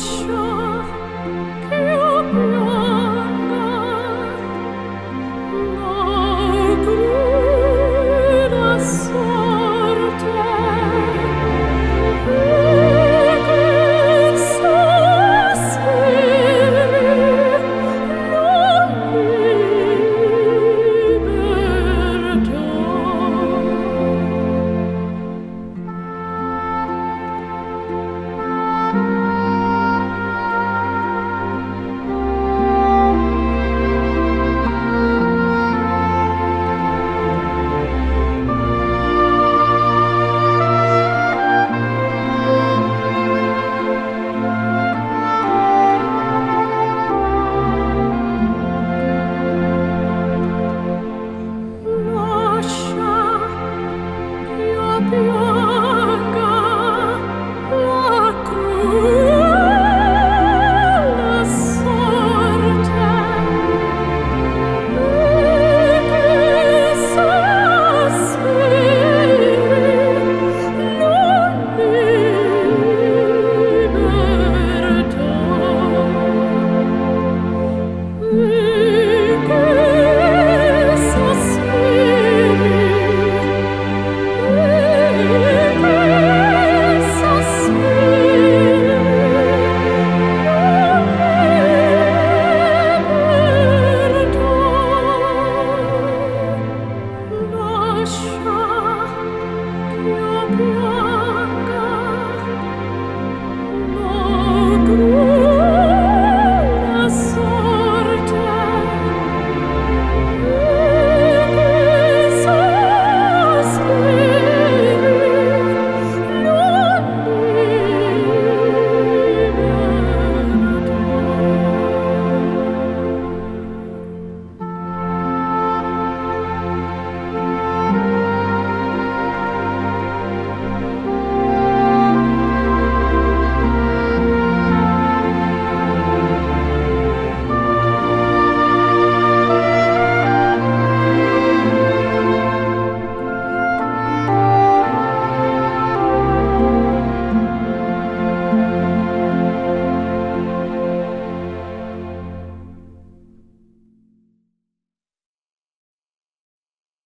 说